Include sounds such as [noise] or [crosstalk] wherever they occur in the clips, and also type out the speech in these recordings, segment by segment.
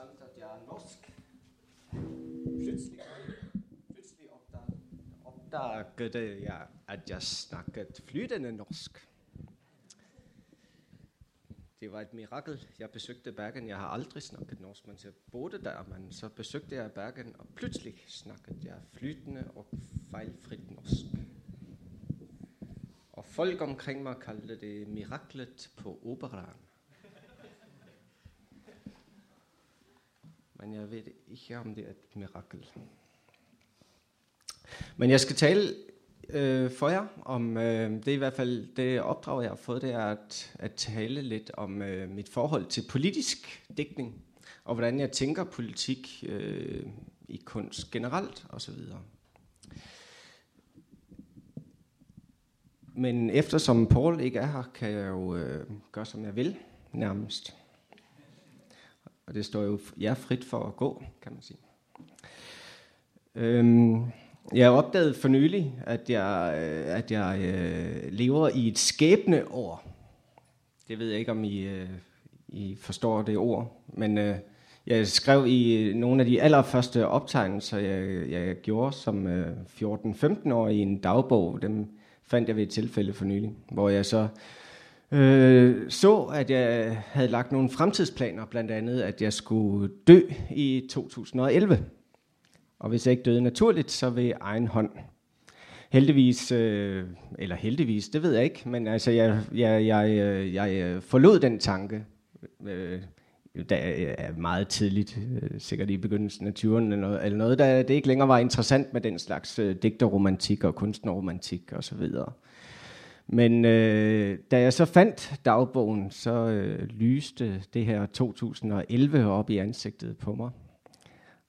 interessant, at jeg er norsk. Pludselig, pludselig opdagede, jeg, at jeg snakkede flytende norsk. Det var et mirakel. Jeg besøgte Bergen. Jeg har aldrig snakket norsk, men jeg boede der, men så besøgte jeg Bergen, og pludselig snakkede jeg flytende og fejlfrit norsk. Og folk omkring mig kaldte det miraklet på operaen. Men jeg ved ikke, om det er et mirakel. Men jeg skal tale øh, for jer om, øh, det er i hvert fald det opdrag, jeg har fået, det er at, at tale lidt om øh, mit forhold til politisk dækning, og hvordan jeg tænker politik øh, i kunst generelt osv. Men eftersom Paul ikke er her, kan jeg jo øh, gøre, som jeg vil, nærmest. Og det står jo jer frit for at gå, kan man sige. Øhm, jeg opdagede for nylig, at jeg, øh, at jeg øh, lever i et skæbne år. Det ved jeg ikke, om I, øh, I forstår det ord, men øh, jeg skrev i øh, nogle af de allerførste optegnelser, jeg, jeg gjorde som øh, 14-15 år i en dagbog. Dem fandt jeg ved et tilfælde for nylig, hvor jeg så øh, så, at jeg havde lagt nogle fremtidsplaner, blandt andet, at jeg skulle dø i 2011. Og hvis jeg ikke døde naturligt, så ved egen hånd. Heldigvis, øh, eller heldigvis, det ved jeg ikke, men altså, jeg, jeg, jeg, øh, jeg øh, forlod den tanke, øh, da øh, er meget tidligt, øh, sikkert i begyndelsen af 20'erne eller noget, eller noget, da det ikke længere var interessant med den slags øh, digterromantik og kunstnerromantik osv. Men øh, da jeg så fandt dagbogen, så øh, lyste det her 2011 op i ansigtet på mig.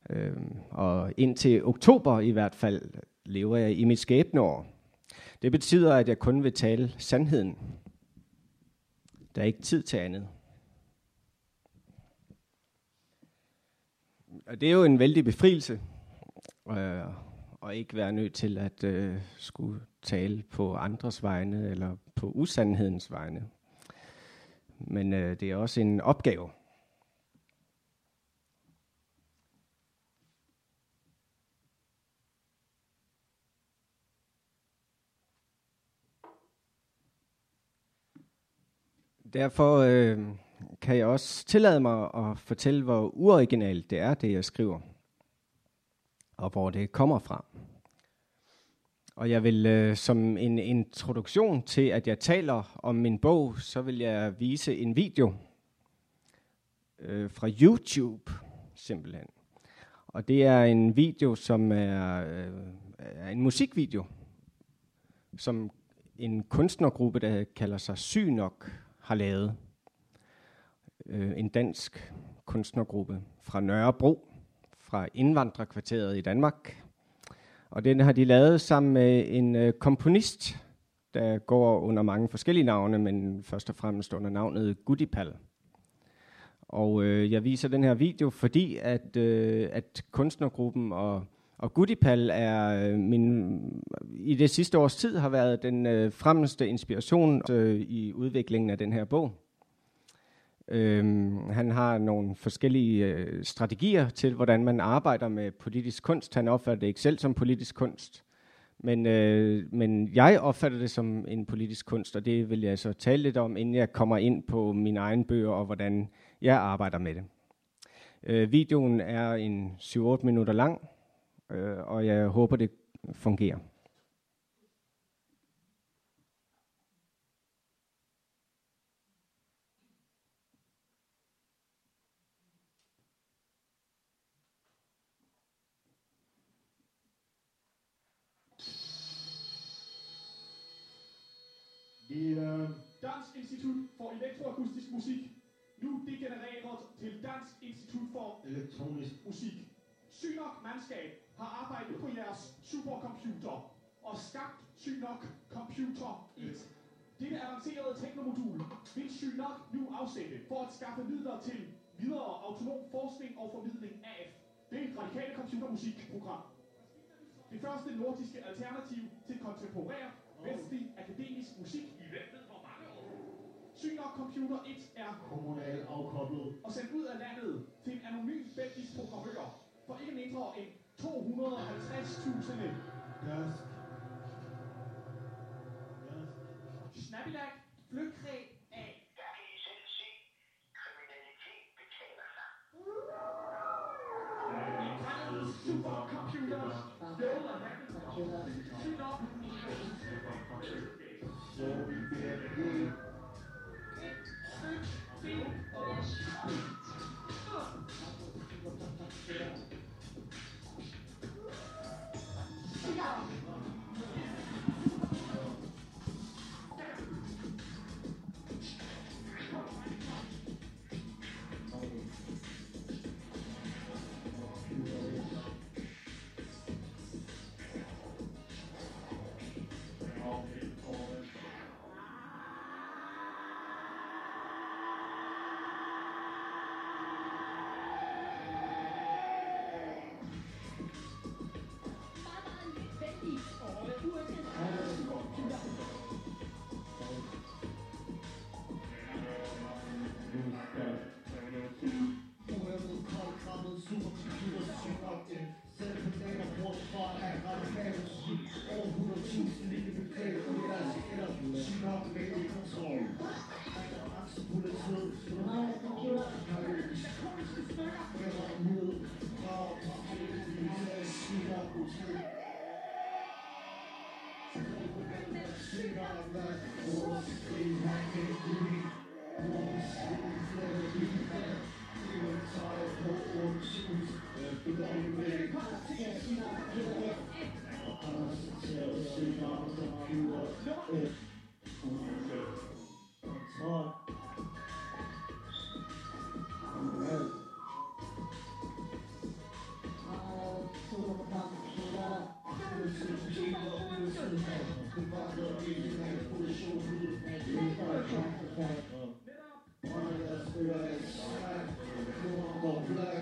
Øh, og indtil oktober i hvert fald lever jeg i mit skæbneår. Det betyder, at jeg kun vil tale sandheden. Der er ikke tid til andet. Og det er jo en vældig befrielse, øh, og ikke være nødt til at øh, skulle tale på andres vegne eller på usandhedens vegne. Men øh, det er også en opgave. Derfor øh, kan jeg også tillade mig at fortælle, hvor uoriginalt det er, det jeg skriver, og hvor det kommer fra. Og jeg vil øh, som en introduktion til, at jeg taler om min bog, så vil jeg vise en video øh, fra YouTube, simpelthen. Og det er en video, som er, øh, er en musikvideo, som en kunstnergruppe, der kalder sig Synok, har lavet. Øh, en dansk kunstnergruppe fra Nørrebro, fra indvandrerkvarteret i Danmark. Og den har de lavet sammen med en øh, komponist, der går under mange forskellige navne, men først og fremmest under navnet Gudipal. Og øh, jeg viser den her video, fordi at, øh, at kunstnergruppen og, og Gudipal er øh, min, i det sidste års tid har været den øh, fremmeste inspiration øh, i udviklingen af den her bog. Øhm, han har nogle forskellige øh, strategier til, hvordan man arbejder med politisk kunst. Han opfatter det ikke selv som politisk kunst, men, øh, men jeg opfatter det som en politisk kunst, og det vil jeg så tale lidt om, inden jeg kommer ind på mine egne bøger og hvordan jeg arbejder med det. Øh, videoen er en 7-8 minutter lang, øh, og jeg håber, det fungerer. Det øh, Dansk Institut for Elektroakustisk Musik, nu degenereret til Dansk Institut for Elektronisk Musik. Synok Mandskab har arbejdet på jeres supercomputer og skabt Synok Computer 1. Dette avancerede teknomodul vil Synok nu afsætte for at skaffe midler til videre autonom forskning og formidling af det radikale computermusikprogram. Det første nordiske alternativ til kontemporær vestlig akademisk musik i ved hvor mange år. Synok Computer 1 er kommunal afkoblet og sendt ud af landet til en anonym for ikke mindre end 250.000. Dusk. Snabilag, flygtkræ A. Der kan I selv se, kriminalitet betaler sig. Indkaldede supercomputers. Støvler Syn Stop,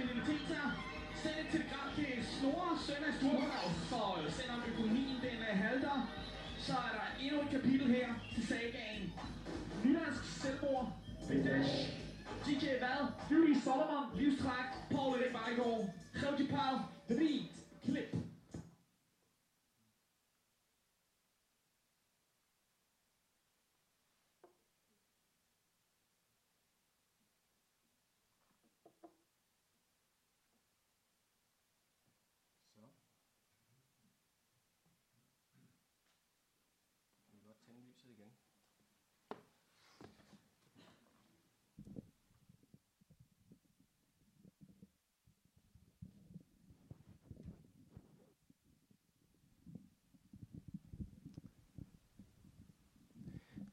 til Guitar. Send et telegram til Snorre søn af Sturmelaus. For øh, selvom økonomien den halter, så er der endnu et kapitel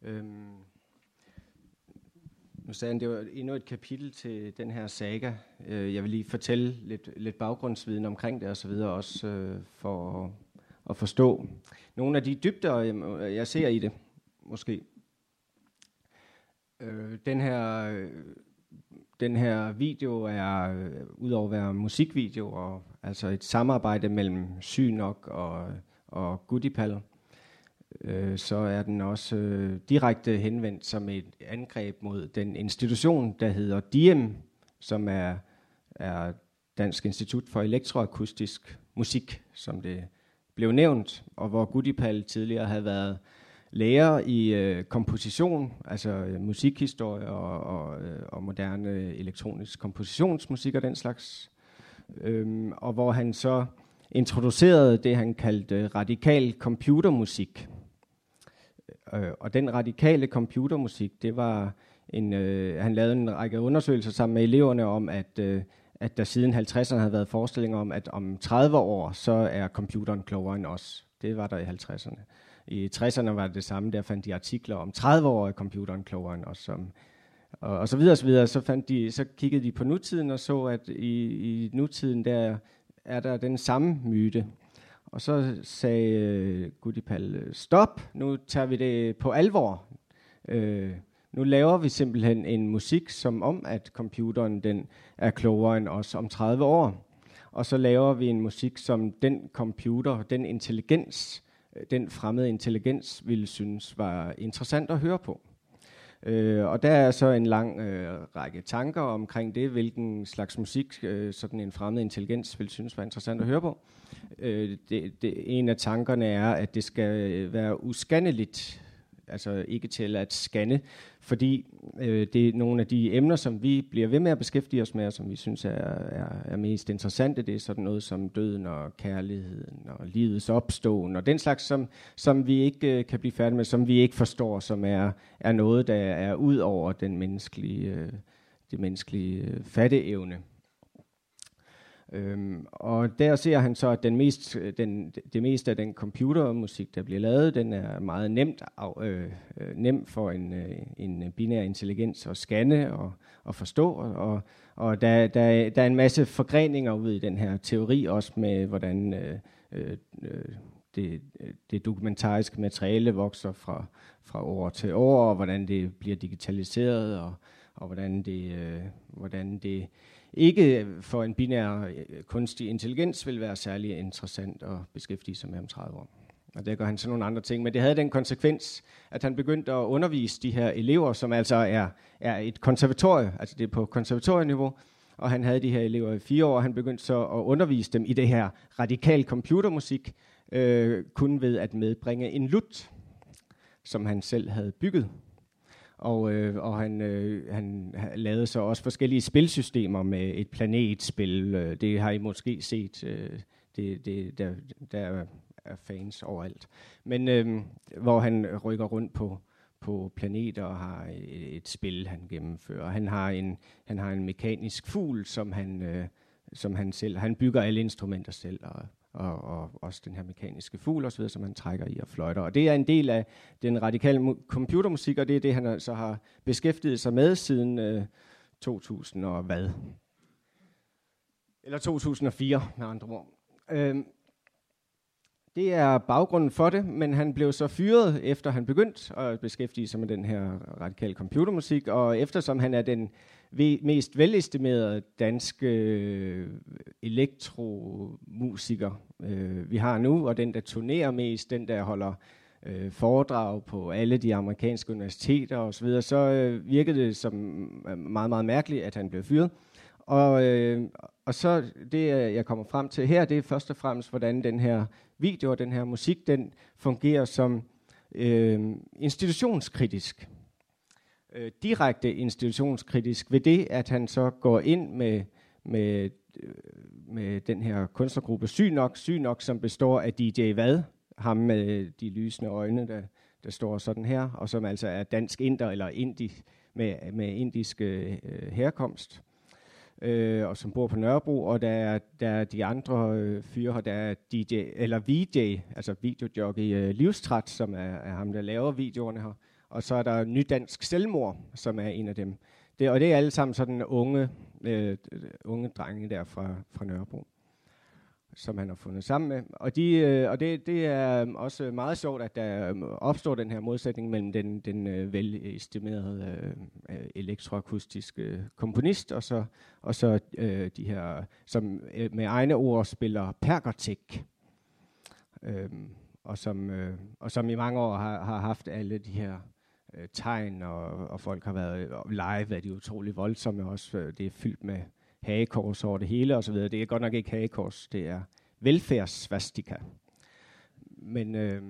Øhm, nu sagde han, det var endnu et kapitel til den her saga. Øh, jeg vil lige fortælle lidt, lidt baggrundsviden omkring det og så videre, også øh, for at, at forstå nogle af de dybder, jeg, jeg ser i det, måske. Øh, den her... Øh, den her video er, øh, udover at være musikvideo, og altså et samarbejde mellem Synok og, og Goodipal, øh, så er den også øh, direkte henvendt som et angreb mod den institution, der hedder DIEM, som er, er Dansk Institut for Elektroakustisk Musik, som det blev nævnt, og hvor Gudipal tidligere havde været lærer i øh, komposition, altså øh, musikhistorie og, og, øh, og moderne elektronisk kompositionsmusik og den slags. Øhm, og hvor han så introducerede det, han kaldte øh, radikal computermusik. Øh, og den radikale computermusik, det var en, øh, han lavede en række undersøgelser sammen med eleverne om, at, øh, at der siden 50'erne havde været forestillinger om, at om 30 år, så er computeren klogere end os. Det var der i 50'erne. I 60'erne var det det samme, der fandt de artikler om 30 år er computeren klogere end os. Som, og, og så videre, og så videre. Så, fandt de, så kiggede de på nutiden og så, at i, i nutiden der er der den samme myte. Og så sagde øh, Gudipal, øh, stop, nu tager vi det på alvor. Øh, nu laver vi simpelthen en musik, som om at computeren den er klogere end os om 30 år. Og så laver vi en musik, som den computer, den intelligens, øh, den fremmede intelligens ville synes var interessant at høre på. Øh, og der er så en lang øh, række tanker omkring det, hvilken slags musik øh, sådan en fremmed intelligens vil synes var interessant at høre på. Øh, det, det, en af tankerne er, at det skal øh, være uskandeligt altså ikke til at scanne, fordi øh, det er nogle af de emner, som vi bliver ved med at beskæftige os med, og som vi synes er, er, er mest interessante. Det er sådan noget som døden og kærligheden og livets opståen og den slags, som, som vi ikke øh, kan blive færdige med, som vi ikke forstår, som er, er noget, der er ud over den menneskelige, øh, det menneskelige øh, fatteevne. Øhm, og der ser han så, at den mest, den, det meste af den computermusik, der bliver lavet, den er meget nemt af, øh, øh, nem for en, øh, en binær intelligens at scanne og, og forstå. Og, og der, der, der er en masse forgreninger ud i den her teori, også med hvordan øh, øh, øh det, det dokumentariske materiale vokser fra, fra år til år, og hvordan det bliver digitaliseret, og, og hvordan det, øh, hvordan det ikke øh, for en binær øh, kunstig intelligens vil være særlig interessant at beskæftige sig med om 30 år. Og der gør han så nogle andre ting. Men det havde den konsekvens, at han begyndte at undervise de her elever, som altså er, er et konservatorie, altså det er på konservatorieniveau, og han havde de her elever i fire år, og han begyndte så at undervise dem i det her radikal computermusik, øh, kun ved at medbringe en lut, som han selv havde bygget. Og, øh, og han, øh, han lavede så også forskellige spilsystemer med et planetspil. Øh, det har I måske set. Øh, det, det, der, der er fans overalt. Men øh, hvor han rykker rundt på, på planeter og har et, et spil, han gennemfører. Han har en, han har en mekanisk fugl, som han, øh, som han selv... Han bygger alle instrumenter selv og og, og også den her mekaniske fugl osv., som han trækker i og fløjter. Og det er en del af den radikale computermusik, og det er det, han så har beskæftiget sig med siden øh, 2000 og hvad? Eller 2004, med andre ord. Øhm, det er baggrunden for det, men han blev så fyret, efter han begyndte at beskæftige sig med den her radikale computermusik, og eftersom han er den mest velestimerede danske øh, elektromusiker, øh, vi har nu, og den, der turnerer mest, den, der holder øh, foredrag på alle de amerikanske universiteter osv., så øh, virkede det som øh, meget, meget mærkeligt, at han blev fyret. Og, øh, og så det, øh, jeg kommer frem til her, det er først og fremmest, hvordan den her video og den her musik, den fungerer som øh, institutionskritisk. Øh, direkte institutionskritisk ved det, at han så går ind med, med, øh, med den her kunstnergruppe Synok, Synok, som består af DJ Vad, ham med de lysende øjne, der, der står sådan her, og som altså er dansk inder eller indi, med, med indisk øh, herkomst øh, og som bor på Nørrebro, og der er, der er de andre øh, fyre der er DJ, eller VJ, altså videojockey øh, Livstræt, som er, er ham, der laver videoerne her. Og så er der Nydansk Selvmord, som er en af dem. Det, og det er alle sammen sådan unge, øh, unge drenge der fra, fra Nørrebro som han har fundet sammen med. Og, de, øh, og det, det er øhm, også meget sjovt, at der øhm, opstår den her modsætning mellem den, den øh, velestimerede øh, elektroakustiske øh, komponist, og så, og så øh, de her, som øh, med egne ord spiller pergertik, øh, og, som, øh, og som i mange år har, har haft alle de her øh, tegn, og, og folk har været live, er de utrolig voldsomme også. Øh, det er fyldt med hagekors over det hele osv. Det er godt nok ikke hagekors, det er velfærdssvastika. Men øh,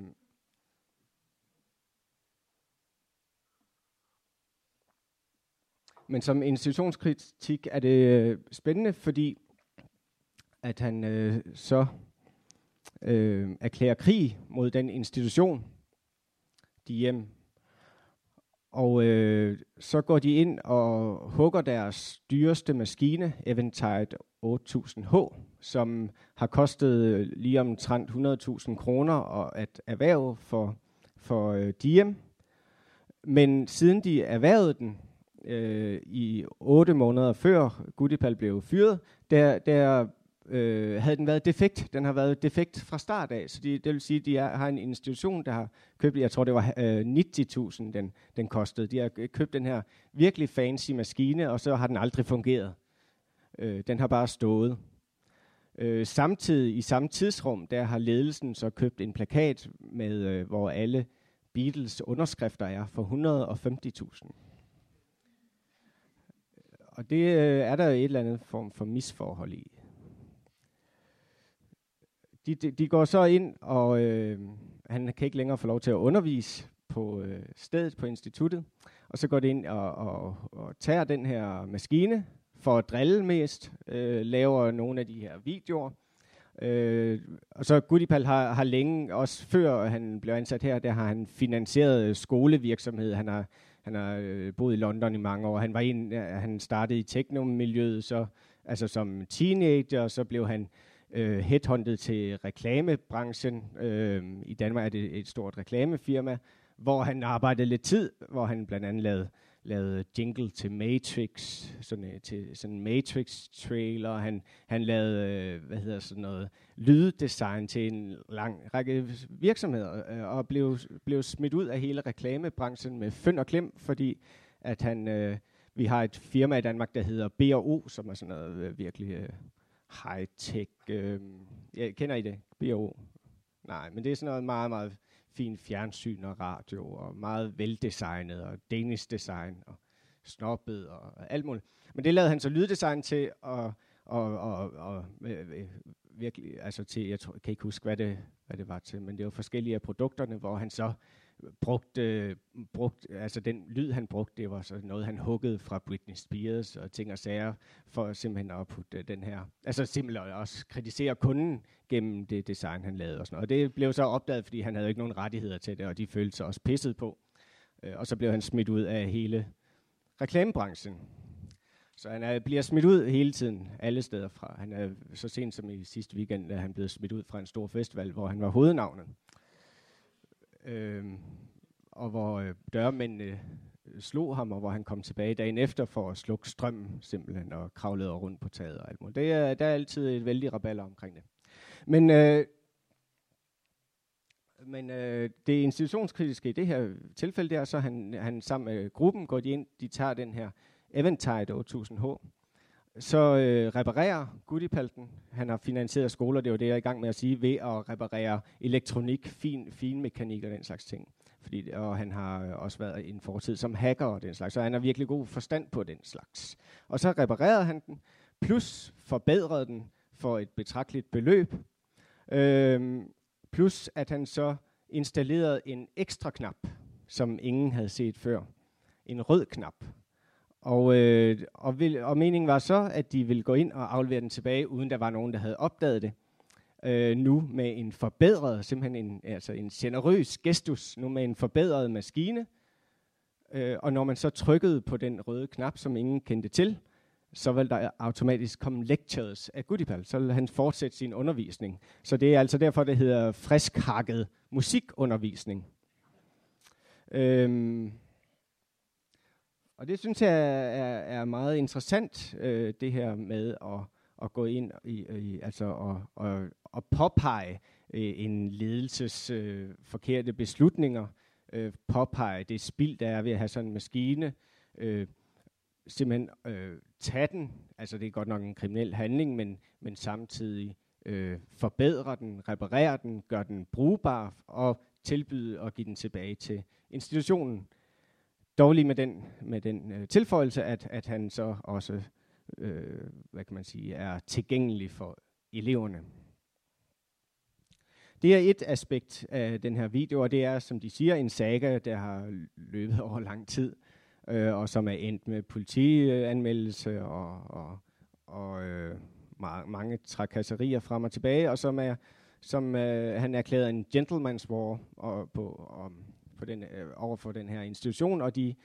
men som institutionskritik er det øh, spændende, fordi at han øh, så øh, erklærer krig mod den institution, de hjem og øh, så går de ind og hugger deres dyreste maskine, Eventide 8000H, som har kostet øh, lige omtrent 100.000 kroner at erhverve for, for øh, Diem. Men siden de erhvervede den øh, i otte måneder før Gudipal blev fyret, der, der øh, havde den været defekt. Den har været defekt fra start af, så de, det vil sige, at de er, har en institution, der har købt, jeg tror det var øh, 90.000, den, den kostede. De har købt den her virkelig fancy maskine, og så har den aldrig fungeret. Øh, den har bare stået. Øh, samtidig, i samme tidsrum, der har ledelsen så købt en plakat, med øh, hvor alle Beatles underskrifter er for 150.000. Og det øh, er der et eller andet form for misforhold i de, de, de går så ind, og øh, han kan ikke længere få lov til at undervise på øh, stedet på instituttet. Og så går de ind og, og, og tager den her maskine for at drille mest, øh, laver nogle af de her videoer. Øh, og så Gudipal har, har længe, også før han blev ansat her, der har han finansieret skolevirksomhed. Han har, han har øh, boet i London i mange år. Han var en, øh, han startede i teknomiljøet, så altså som teenager, så blev han øh, headhunted til reklamebranchen. Øh, I Danmark er det et stort reklamefirma, hvor han arbejdede lidt tid, hvor han blandt andet lavede, lavede jingle til Matrix, sådan, øh, til sådan en Matrix-trailer. Han, han lavede, øh, hvad hedder sådan noget, lyddesign til en lang række virksomheder, øh, og blev, blev smidt ud af hele reklamebranchen med fynd og klem, fordi at han, øh, vi har et firma i Danmark, der hedder B&O, som er sådan noget øh, virkelig... Øh, high-tech. Øh, ja, kender I det? BO? Nej, men det er sådan noget meget, meget fint fjernsyn og radio, og meget veldesignet, og Danish design, og snobbet, og alt muligt. Men det lavede han så lyddesign til, og, og, og, og øh, øh, virkelig, altså til, jeg, tror, jeg kan ikke huske, hvad det, hvad det var til, men det var forskellige af produkterne, hvor han så brugt, øh, brugt, altså den lyd, han brugte, det var så noget, han huggede fra Britney Spears og ting og sager, for simpelthen at putte øh, den her, altså simpelthen også kritisere kunden gennem det design, han lavede og sådan noget. Og det blev så opdaget, fordi han havde ikke nogen rettigheder til det, og de følte sig også pisset på. Øh, og så blev han smidt ud af hele reklamebranchen. Så han er, bliver smidt ud hele tiden, alle steder fra. Han er så sent som i sidste weekend, at han blev smidt ud fra en stor festival, hvor han var hovednavnet øh, og hvor øh, dørmændene øh, slog ham, og hvor han kom tilbage dagen efter for at slukke strømmen simpelthen, og kravlede rundt på taget og alt muligt. Det er, der er altid et vældig raballer omkring det. Men øh, Men øh, det institutionskritiske i det her tilfælde, det er så, han, han sammen med gruppen går de ind, de tager den her Eventide 8000H, så øh, reparerer Gudipalten. Han har finansieret skoler, det var det, jeg er i gang med at sige, ved at reparere elektronik, fin, fin mekanik og den slags ting. Fordi, og han har øh, også været i en fortid som hacker og den slags, så han har virkelig god forstand på den slags. Og så reparerede han den, plus forbedrede den for et betragteligt beløb, øh, plus at han så installerede en ekstra knap, som ingen havde set før. En rød knap, og, øh, og, vil, og meningen var så, at de ville gå ind og aflevere den tilbage, uden der var nogen, der havde opdaget det. Øh, nu med en forbedret, simpelthen en, altså en generøs gestus, nu med en forbedret maskine. Øh, og når man så trykkede på den røde knap, som ingen kendte til, så vil der automatisk komme lectures af Gudipal. Så vil han fortsætte sin undervisning. Så det er altså derfor, det hedder friskhakket musikundervisning. Øhm, og det synes jeg er, er meget interessant, øh, det her med at, at gå ind i, i altså at, at, at påpege øh, en ledelses øh, forkerte beslutninger, øh, påpege det spild, der er ved at have sådan en maskine, øh, simpelthen øh, tage den, altså det er godt nok en kriminel handling, men, men samtidig øh, forbedre den, reparere den, gøre den brugbar og tilbyde at give den tilbage til institutionen. Dog lige med den, med den øh, tilføjelse, at, at han så også, øh, hvad kan man sige, er tilgængelig for eleverne. Det er et aspekt af den her video, og det er, som de siger, en saga, der har løbet over lang tid, øh, og som er endt med politianmeldelse og, og, og øh, ma- mange trakasserier frem og tilbage, og som er som øh, han erklærede en gentleman's war og på, om, på den, øh, over for den her institution, og de,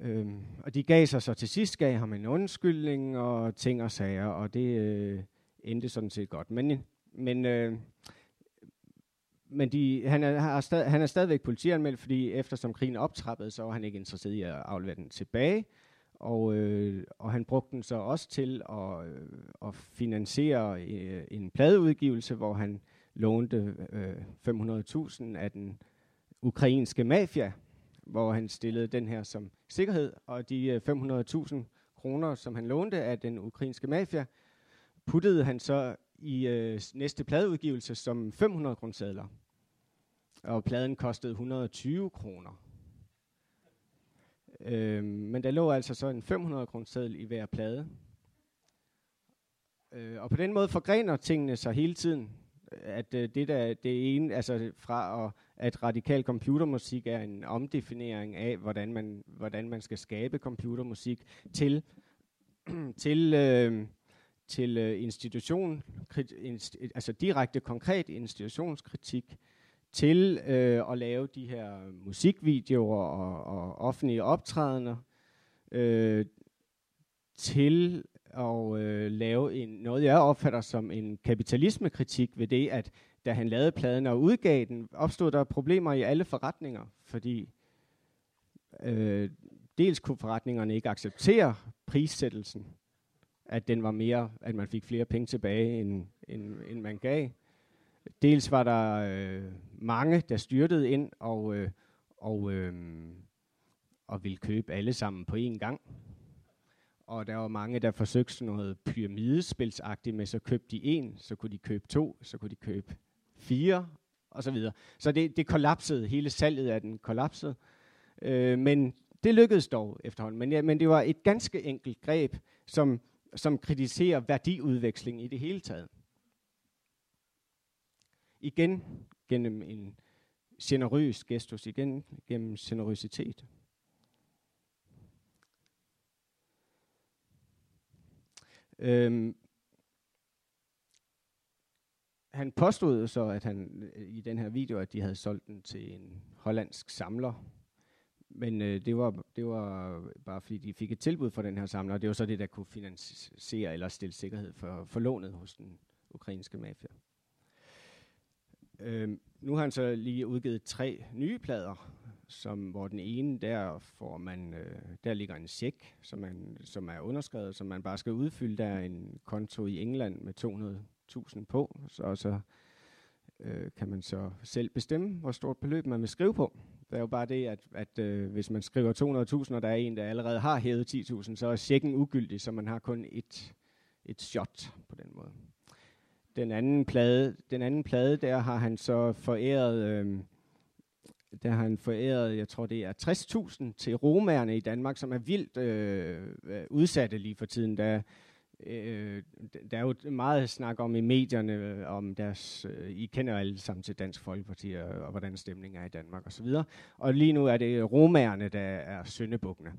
øh, og de gav sig så til sidst, gav ham en undskyldning og ting og sager, og det øh, endte sådan set godt. Men, men, øh, men de, han, er, har stad, han er stadigvæk politianmeldt, fordi eftersom krigen optrappede, så var han ikke interesseret i at aflevere den tilbage. Og, øh, og han brugte den så også til at, øh, at finansiere øh, en pladeudgivelse, hvor han lånte øh, 500.000 af den ukrainske mafia, hvor han stillede den her som sikkerhed, og de øh, 500.000 kroner, som han lånte af den ukrainske mafia, puttede han så i øh, næste pladeudgivelse som 500 kroner Og pladen kostede 120 kroner. Øh, men der lå altså så en 500 kroner i hver plade. Øh, og på den måde forgrener tingene sig hele tiden. At øh, det der, det ene, altså fra at, at radikal computermusik er en omdefinering af, hvordan man, hvordan man skal skabe computermusik, til, [clears throat] til, øh, til øh, institution, krit, inst, altså direkte konkret institutionskritik, til øh, at lave de her musikvideoer og, og offentlige optrædener, øh, til at øh, lave en, noget, jeg opfatter som en kapitalismekritik ved det, at da han lavede pladen og udgav den, opstod der problemer i alle forretninger, fordi øh, dels kunne forretningerne ikke acceptere prissættelsen, at den var mere, at man fik flere penge tilbage, end, end, end man gav. Dels var der øh, mange, der styrtede ind og, øh, og, øh, og ville købe alle sammen på én gang. Og der var mange, der forsøgte sådan noget pyramidespilsagtigt med, så købte de en, så kunne de købe to, så kunne de købe 4 og så videre. Så det, det kollapsede, hele salget af den kollapsede. Øh, men det lykkedes dog efterhånden. Men, ja, men det var et ganske enkelt greb, som, som kritiserer værdiudveksling i det hele taget. Igen gennem en generøs gestus, igen gennem generøsitet. Øhm, han påstod så, at han øh, i den her video, at de havde solgt den til en hollandsk samler. Men øh, det, var, det var bare fordi, de fik et tilbud fra den her samler, og det var så det, der kunne finansiere eller stille sikkerhed for, for lånet hos den ukrainske mafia. Øhm, nu har han så lige udgivet tre nye plader, som, hvor den ene, der får man, øh, der ligger en check, som, man, som er underskrevet, som man bare skal udfylde. Der er en konto i England med 200 1000 på, så, så øh, kan man så selv bestemme, hvor stort beløb man vil skrive på. Det er jo bare det, at, at øh, hvis man skriver 200.000, og der er en, der allerede har hævet 10.000, så er checken ugyldig, så man har kun et, et shot på den måde. Den anden plade, den anden plade der har han så foræret, øh, der har han foræret, jeg tror det er 60.000 til romerne i Danmark, som er vildt øh, øh udsatte lige for tiden. Der, øh, der er jo meget snak om i medierne, øh, om deres, øh, I kender alle sammen til Dansk Folkeparti, og, og hvordan stemningen er i Danmark osv. Og, og lige nu er det romerne, der er syndebukkene.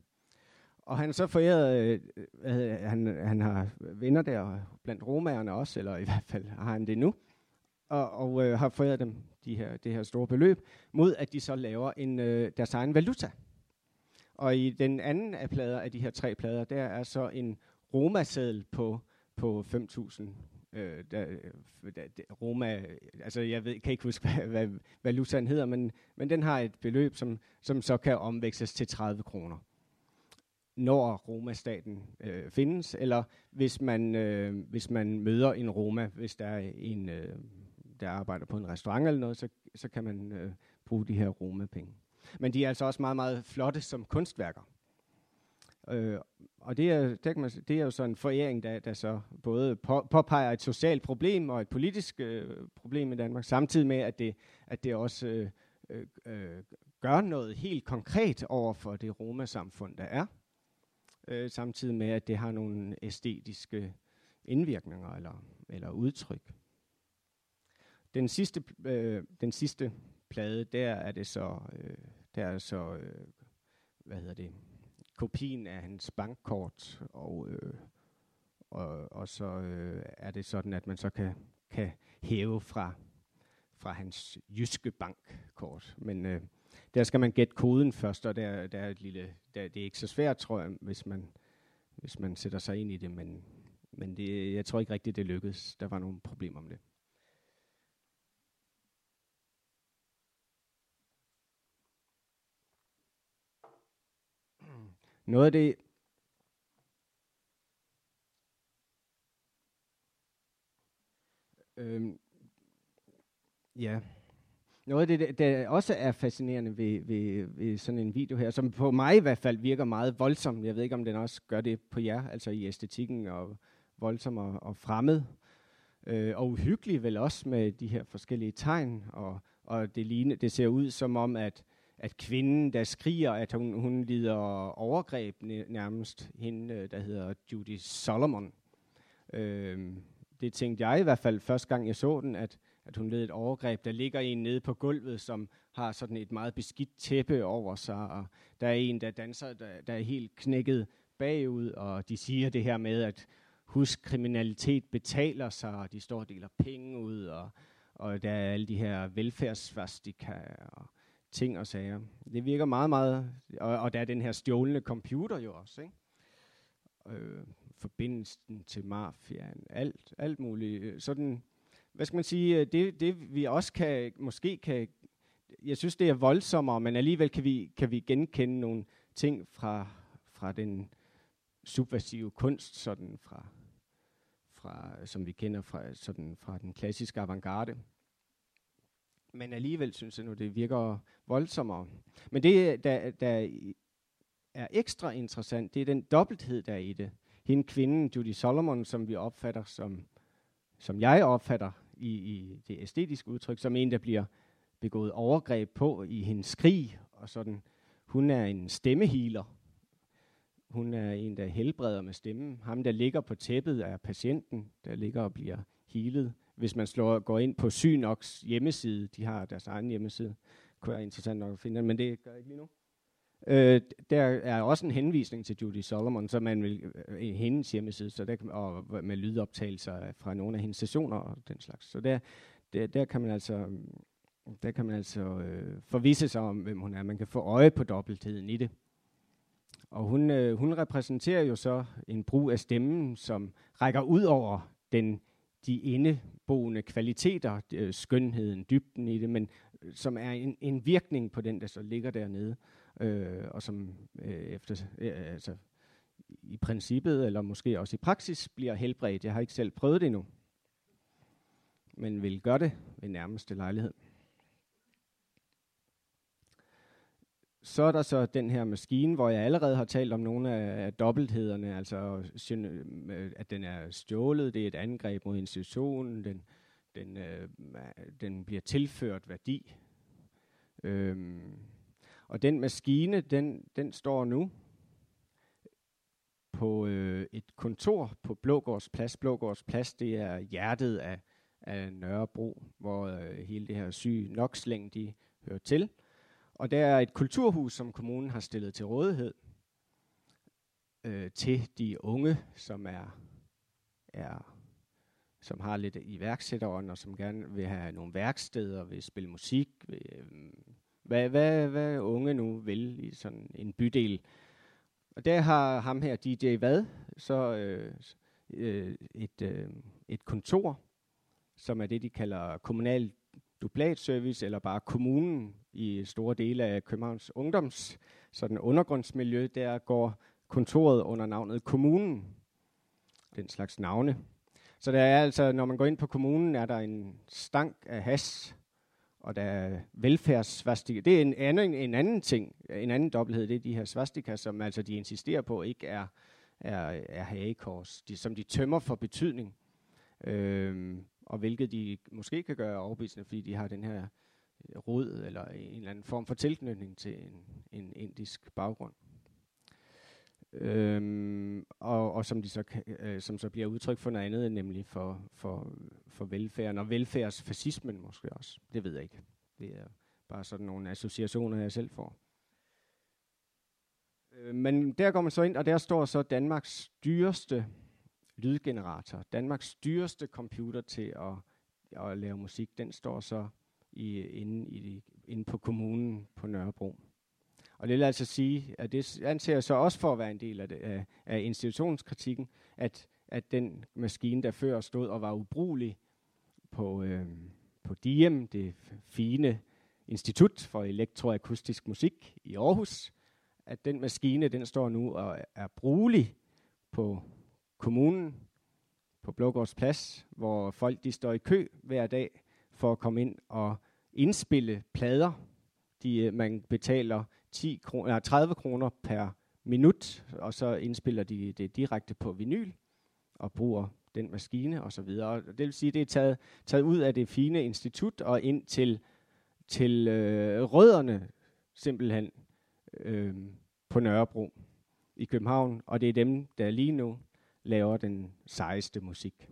Og han så forærede, øh, øh, han, han har venner der blandt romerne også, eller i hvert fald har han det nu, og, og øh, har foræret dem de her, det her store beløb, mod at de så laver en, øh, deres egen valuta. Og i den anden af plader, af de her tre plader, der er så en Roma-sædel på, på 5.000. Øh, der, der, der, Roma, altså jeg ved, kan ikke huske, [laughs] hvad, hvad valutaen hedder, men, men den har et beløb, som, som så kan omveksles til 30 kroner når Roma-staten øh, findes, eller hvis man, øh, hvis man møder en Roma, hvis der er en, øh, der arbejder på en restaurant eller noget, så, så kan man øh, bruge de her Roma-penge. Men de er altså også meget, meget flotte som kunstværker. Øh, og det er, der kan man, det er jo sådan en foræring, der, der så både på, påpeger et socialt problem og et politisk øh, problem i Danmark, samtidig med, at det, at det også øh, øh, gør noget helt konkret over for det romasamfund, der er øh, samtidig med, at det har nogle æstetiske indvirkninger eller, eller udtryk. Den sidste, øh, den sidste plade, der er det så, øh, der er så øh, hvad hedder det, kopien af hans bankkort, og, øh, og, og så øh, er det sådan, at man så kan, kan hæve fra, fra hans jyske bankkort. Men øh, der skal man gætte koden først, og der, der er et lille, der, det er ikke så svært, tror jeg, hvis man, hvis man sætter sig ind i det, men, men det, jeg tror ikke rigtigt, det lykkedes. Der var nogle problemer med det. Noget af det, øhm, ja, noget af det, der også er fascinerende ved, ved, ved sådan en video her, som på mig i hvert fald virker meget voldsom, jeg ved ikke, om den også gør det på jer, altså i æstetikken og voldsom og, og fremmed, øh, og uhyggelig vel også med de her forskellige tegn, og, og det, ligne, det ser ud som om, at, at kvinden, der skriger, at hun, hun lider overgreb nærmest, hende, øh, der hedder Judy Solomon. Øh, det tænkte jeg i hvert fald første gang, jeg så den, at at hun led et overgreb. Der ligger en nede på gulvet, som har sådan et meget beskidt tæppe over sig, og der er en, der danser, der, der er helt knækket bagud, og de siger det her med, at husk, kriminalitet betaler sig, og de står og deler penge ud, og, og der er alle de her velfærdsvastika og ting og sager. Det virker meget, meget, og, og der er den her stjålne computer jo også, ikke? Øh, forbindelsen til mafiaen, alt, alt muligt. Øh, sådan, hvad skal man sige, øh, det, det vi også kan, måske kan, jeg synes det er voldsommere, men alligevel kan vi, kan vi genkende nogle ting fra, fra den subversive kunst, sådan fra, fra, som vi kender fra, sådan fra den klassiske avantgarde. Men alligevel synes jeg nu, det virker voldsommere. Men det, der, der er ekstra interessant, det er den dobbelthed, der er i det. Hende kvinden, Judy Solomon, som vi opfatter som, som jeg opfatter i, i det æstetiske udtryk, som en, der bliver begået overgreb på i hendes skrig, og sådan. Hun er en stemmehealer. Hun er en, der helbreder med stemmen. Ham, der ligger på tæppet, er patienten, der ligger og bliver healet. Hvis man slår, går ind på Synox hjemmeside, de har deres egen hjemmeside, kunne være interessant nok at finde men det gør jeg ikke lige nu. Øh, der er også en henvisning til Judy Solomon, så man vil øh, hendes hjemmeside, så der kan, og øh, med lydoptagelser fra nogle af hendes sessioner og den slags. Så der, der, der kan man altså, mm, der kan man altså øh, forvisse sig om, hvem hun er. Man kan få øje på dobbeltheden i det. Og hun, øh, hun repræsenterer jo så en brug af stemmen, som rækker ud over den, de indeboende kvaliteter, øh, skønheden, dybden i det, men øh, som er en, en virkning på den, der så ligger dernede øh, og som øh, efter, øh, altså, i princippet, eller måske også i praksis, bliver helbredt. Jeg har ikke selv prøvet det endnu. men vil gøre det ved nærmeste lejlighed. Så er der så den her maskine, hvor jeg allerede har talt om nogle af dobbelthederne, altså øh, at den er stjålet, det er et angreb mod institutionen, den, den, øh, den bliver tilført værdi. Øhm, og den maskine, den, den står nu på øh, et kontor på Blågårds Plads. Blågårds Plads, det er hjertet af, af Nørrebro, hvor øh, hele det her syge nokslæng, de hører til. Og der er et kulturhus, som kommunen har stillet til rådighed øh, til de unge, som er, er som har lidt iværksætterånd, og som gerne vil have nogle værksteder, vil spille musik, vil, øh, hvad, hvad, hvad unge nu vil i sådan en bydel. Og der har ham her, DJ Vad, så øh, øh, et, øh, et kontor, som er det, de kalder kommunal duplatservice, eller bare kommunen i store dele af Københavns Ungdoms sådan undergrundsmiljø, der går kontoret under navnet Kommunen. Den slags navne. Så der er altså, når man går ind på kommunen, er der en stank af has, og der er velfærdssvastika. Det er en anden, en anden ting, en anden dobbelthed, det er de her svastika, som altså de insisterer på ikke er, er, er hagekors, de, som de tømmer for betydning. Øhm, og hvilket de måske kan gøre overbevisende, fordi de har den her rod eller en eller anden form for tilknytning til en, en indisk baggrund. Øhm, og, og som, de så, øh, som så bliver udtryk for noget andet, nemlig for, for, for velfærden, og velfærdsfascismen måske også. Det ved jeg ikke. Det er bare sådan nogle associationer, jeg selv får. Øh, men der går man så ind, og der står så Danmarks dyreste lydgenerator, Danmarks dyreste computer til at, at lave musik, den står så i, inde, i, inde på kommunen på Nørrebro. Og det vil altså sige, at det anser jeg så også for at være en del af, det, af, af institutionskritikken, at, at den maskine, der før stod og var ubrugelig på, øh, på Diem, det fine institut for elektroakustisk musik i Aarhus, at den maskine, den står nu og er brugelig på kommunen, på Blågårds Plads, hvor folk de står i kø hver dag for at komme ind og indspille plader. De, øh, man betaler 10 kroner, 30 kroner per minut, og så indspiller de det direkte på vinyl og bruger den maskine og så videre. Det vil sige, det er taget, taget ud af det fine institut og ind til, til øh, rødderne simpelthen øh, på Nørrebro i København, og det er dem, der lige nu laver den sejeste musik.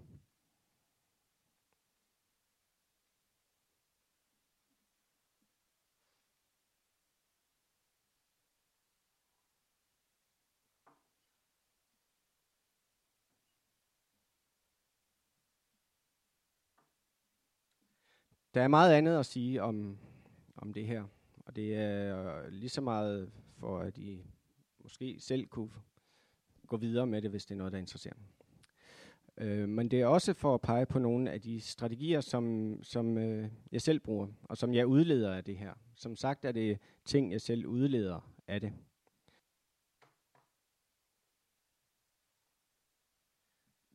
Der er meget andet at sige om, om det her, og det er lige så meget for, at I måske selv kunne gå videre med det, hvis det er noget, der interesserer mig. Øh, men det er også for at pege på nogle af de strategier, som, som øh, jeg selv bruger, og som jeg udleder af det her. Som sagt er det ting, jeg selv udleder af det.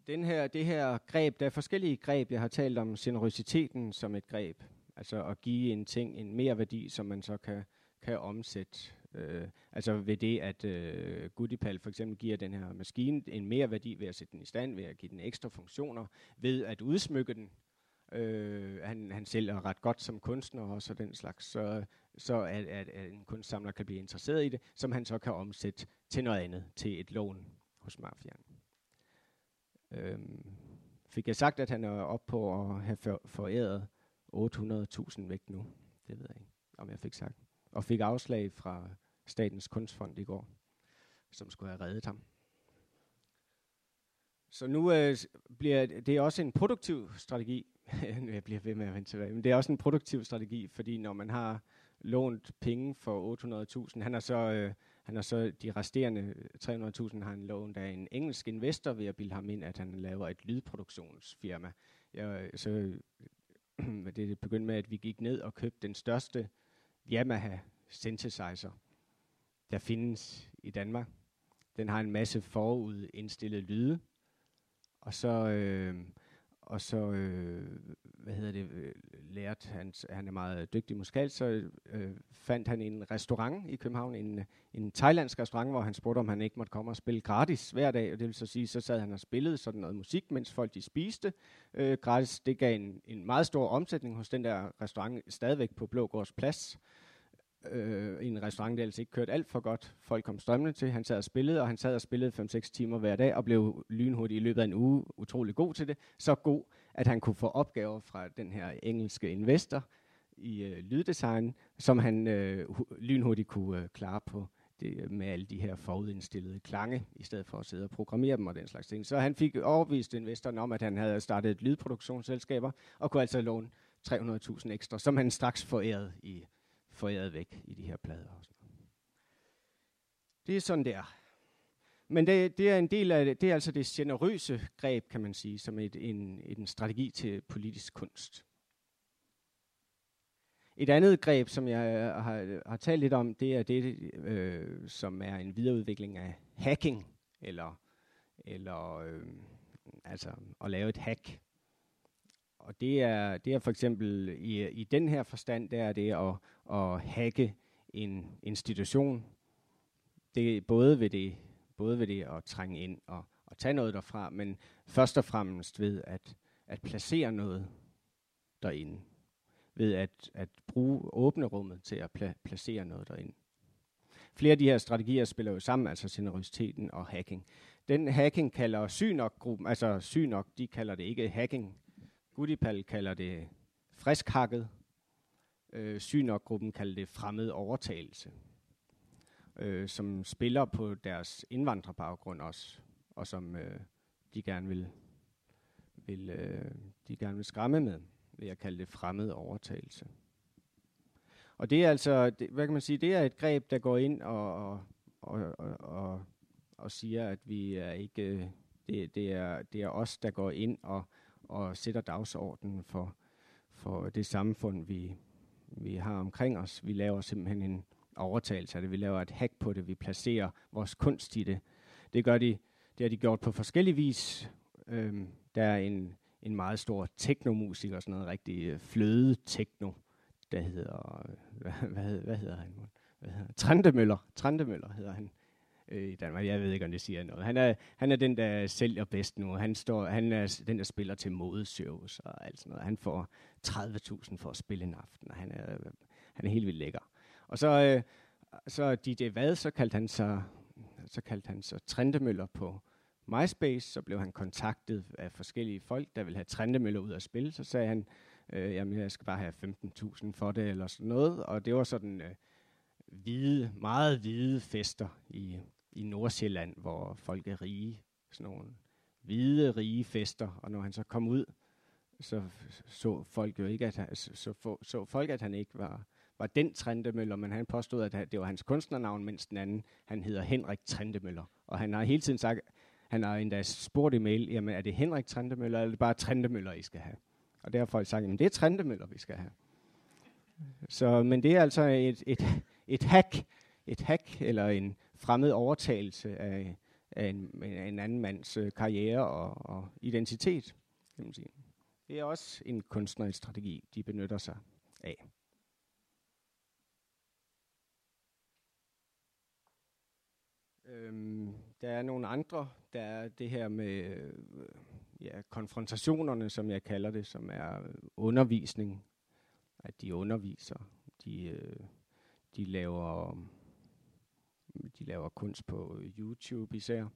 Den her, det her greb, der er forskellige greb. Jeg har talt om generositeten som et greb. Altså at give en ting en mere værdi, som man så kan, kan omsætte. Øh, altså ved det, at øh, Goodipal for eksempel giver den her maskine en mere værdi ved at sætte den i stand, ved at give den ekstra funktioner, ved at udsmykke den. Øh, han, han selv er ret godt som kunstner også og den slags, så, så at, at, at en kunstsamler kan blive interesseret i det, som han så kan omsætte til noget andet, til et lån hos mafianen. Øhm, fik jeg sagt, at han er op på at have for, foræret 800.000 væk nu? Det ved jeg ikke, om jeg fik sagt. Og fik afslag fra Statens Kunstfond i går, som skulle have reddet ham. Så nu øh, bliver det også en produktiv strategi. [laughs] jeg bliver ved med at vente tilbage. Men det er også en produktiv strategi, fordi når man har lånt penge for 800.000, han er så øh, han har så de resterende 300.000 har han lånt af en engelsk investor ved at bilde ham ind, at han laver et lydproduktionsfirma. Jeg, så [clears throat] det begyndte med, at vi gik ned og købte den største Yamaha synthesizer, der findes i Danmark. Den har en masse forudindstillede lyde, og så, øh, og så, øh, hvad hedder det, øh, lærte han, han er meget dygtig musikal, så øh, fandt han en restaurant i København, en, en thailandsk restaurant, hvor han spurgte, om han ikke måtte komme og spille gratis hver dag, og det vil så sige, så sad han og spillede sådan noget musik, mens folk de spiste øh, gratis. Det gav en, en meget stor omsætning hos den der restaurant, stadigvæk på Blågårds Plads, øh, Øh, i en restaurant, der altså ikke kørte alt for godt. Folk kom strømmende til, han sad og spillede, og han sad og spillede 5-6 timer hver dag, og blev lynhurtigt i løbet af en uge utrolig god til det. Så god, at han kunne få opgaver fra den her engelske investor i øh, lyddesign, som han øh, lynhurtigt kunne øh, klare på det, øh, med alle de her forudindstillede klange, i stedet for at sidde og programmere dem og den slags ting. Så han fik overvist investoren om, at han havde startet et lydproduktionsselskaber, og kunne altså låne 300.000 ekstra, som han straks forærede i foræret væk i de her plader. Og sådan. Det er sådan, det er. Men det, det er en del af det, det er altså det generøse greb, kan man sige, som et, en, en strategi til politisk kunst. Et andet greb, som jeg øh, har, har talt lidt om, det er det, øh, som er en videreudvikling af hacking, eller, eller øh, altså at lave et hack. Og det er, det er for eksempel i, i den her forstand, der er det at, at hacke en institution. Det er både ved det, både ved det at trænge ind og, og tage noget derfra, men først og fremmest ved at, at placere noget derinde. Ved at, at bruge åbne rummet til at pla- placere noget derinde. Flere af de her strategier spiller jo sammen, altså generøsiteten og hacking. Den hacking kalder Synok-gruppen, altså Synok, de kalder det ikke hacking, Gudipal kalder det friskhakket. Øh, Synokgruppen kalder det fremmed overtagelse. Øh, som spiller på deres indvandrerbaggrund også, og som øh, de gerne vil, vil, øh, de gerne vil skræmme med, ved at kalde det fremmed overtagelse. Og det er altså, det, hvad kan man sige, det er et greb, der går ind og, og, og, og, og, og siger, at vi er ikke, øh, det, det, er, det er os, der går ind og, og sætter dagsordenen for, for det samfund, vi, vi har omkring os. Vi laver simpelthen en overtagelse af det. Vi laver et hack på det. Vi placerer vores kunst i det. Det gør de, det har de gjort på forskellige vis. Øhm, der er en, en meget stor teknomusik og sådan noget rigtig øh, fløde tekno, der hedder, hvad, øh, [laughs] hvad, hvad hedder han? Hvad hedder? Trendemøller. Trendemøller hedder han øh, i Danmark. Jeg ved ikke, om det siger noget. Han er, han er den, der sælger bedst nu. Han, står, han er den, der spiller til modeshows og alt sådan noget. Han får 30.000 for at spille en aften, og han er, han er helt vildt lækker. Og så, øh, så DJ Vad, så kaldte han sig, så kaldte han sig Trendemøller på MySpace. Så blev han kontaktet af forskellige folk, der ville have Trendemøller ud at spille. Så sagde han, øh, jamen jeg skal bare have 15.000 for det, eller sådan noget. Og det var sådan øh, hvide, meget hvide fester i i Nordsjælland, hvor folk er rige. Sådan nogle hvide, rige fester. Og når han så kom ud, så så folk jo ikke, at han, så, så, så folk, at han ikke var, var den Trentemøller, men han påstod, at det var hans kunstnernavn, mens den anden, han hedder Henrik Trentemøller. Og han har hele tiden sagt, han har endda spurgt i mail, jamen er det Henrik Trentemøller, eller er det bare Trentemøller, I skal have? Og der har folk sagt, jamen det er Trentemøller, vi skal have. Så, men det er altså et, et, et hack, et hack eller en, fremmed overtagelse af, af, en, af en anden mands øh, karriere og, og identitet. Kan man sige. Det er også en kunstnerisk strategi, de benytter sig af. Øhm, der er nogle andre, der er det her med øh, ja, konfrontationerne, som jeg kalder det, som er øh, undervisning. At de underviser, de, øh, de laver de laver kunst på YouTube især.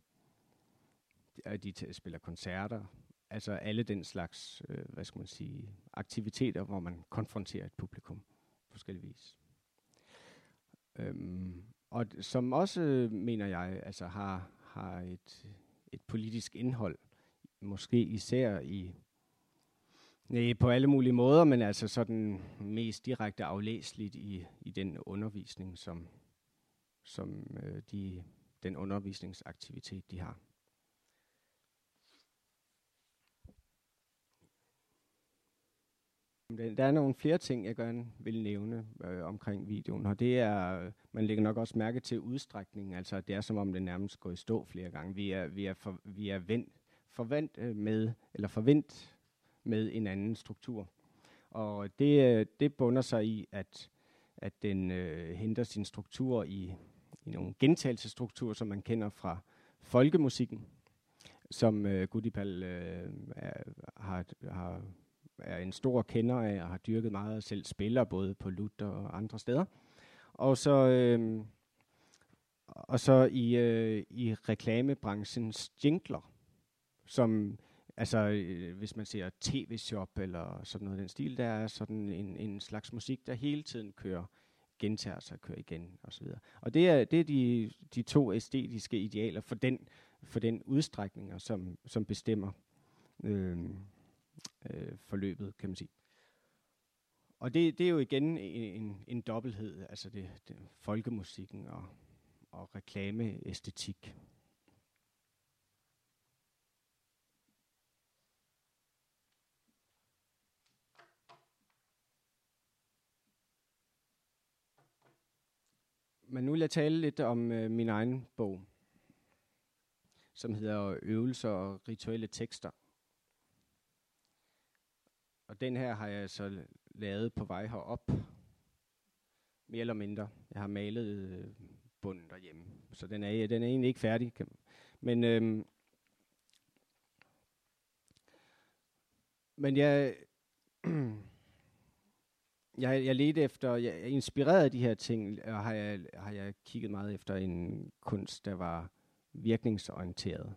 De spiller koncerter. Altså alle den slags, øh, hvad skal man sige, aktiviteter, hvor man konfronterer et publikum på forskellige vis. Øhm, og som også, mener jeg, altså har, har et, et politisk indhold. Måske især i Nej, på alle mulige måder, men altså sådan mest direkte aflæseligt i, i den undervisning, som, som øh, de, den undervisningsaktivitet, de har. Der er nogle flere ting, jeg gerne vil nævne øh, omkring videoen, og det er, man lægger nok også mærke til udstrækningen, altså det er som om det nærmest går i stå flere gange. Vi er, vi er, for, vi er vent, forvent øh, med, eller forvent, med en anden struktur. Og det, øh, det bunder sig i, at, at den øh, henter sin struktur i, i nogle gentagelsesstrukturer, som man kender fra folkemusikken, som øh, Gudipal øh, er, har, har, er en stor kender af og har dyrket meget og selv spiller både på lut og andre steder. Og så, øh, og så i, øh, i reklamebranchens jingler, som altså øh, hvis man ser tv-shop eller sådan noget den stil, der er sådan en, en slags musik, der hele tiden kører gentager sig, kører igen og så videre. Og det er, det er de, de to æstetiske idealer for den, for den udstrækning, som, som bestemmer øh, øh, forløbet, kan man sige. Og det, det er jo igen en, en, en dobbelthed, altså det, det folkemusikken og, og reklameæstetik. Men nu vil jeg tale lidt om øh, min egen bog, som hedder Øvelser og rituelle tekster. Og den her har jeg så lavet på vej herop, mere eller mindre. Jeg har malet øh, bunden derhjemme, så den er, den er egentlig ikke færdig. Men, øh, men jeg, [clears throat] jeg, jeg ledte efter, jeg er inspireret af de her ting, og har jeg, har jeg kigget meget efter en kunst, der var virkningsorienteret.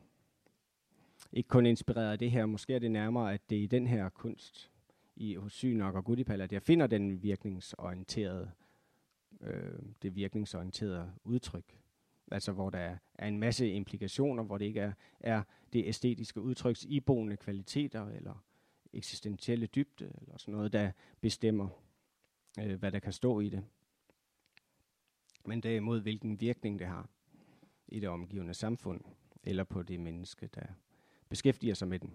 Ikke kun inspireret af det her, måske er det nærmere, at det er i den her kunst, i, hos Synok og Gudipal, at jeg finder den virkningsorienterede, øh, det virkningsorienterede udtryk. Altså hvor der er, er en masse implikationer, hvor det ikke er, er det æstetiske udtryks iboende kvaliteter, eller eksistentielle dybde, eller sådan noget, der bestemmer øh, hvad der kan stå i det. Men derimod, hvilken virkning det har i det omgivende samfund, eller på det menneske, der beskæftiger sig med den.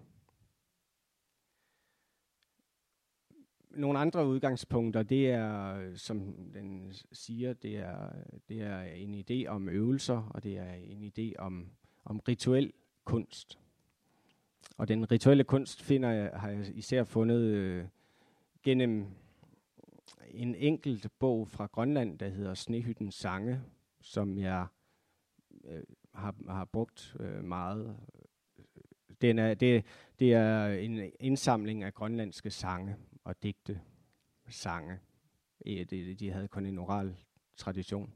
Nogle andre udgangspunkter, det er, som den siger, det er, det er en idé om øvelser, og det er en idé om, om rituel kunst. Og den rituelle kunst finder jeg, har jeg især fundet øh, gennem en enkelt bog fra Grønland, der hedder Snehyttens Sange, som jeg øh, har, har brugt øh, meget. Den er, det, det er en indsamling af grønlandske sange og digte sange. Øh, de, de havde kun en oral tradition,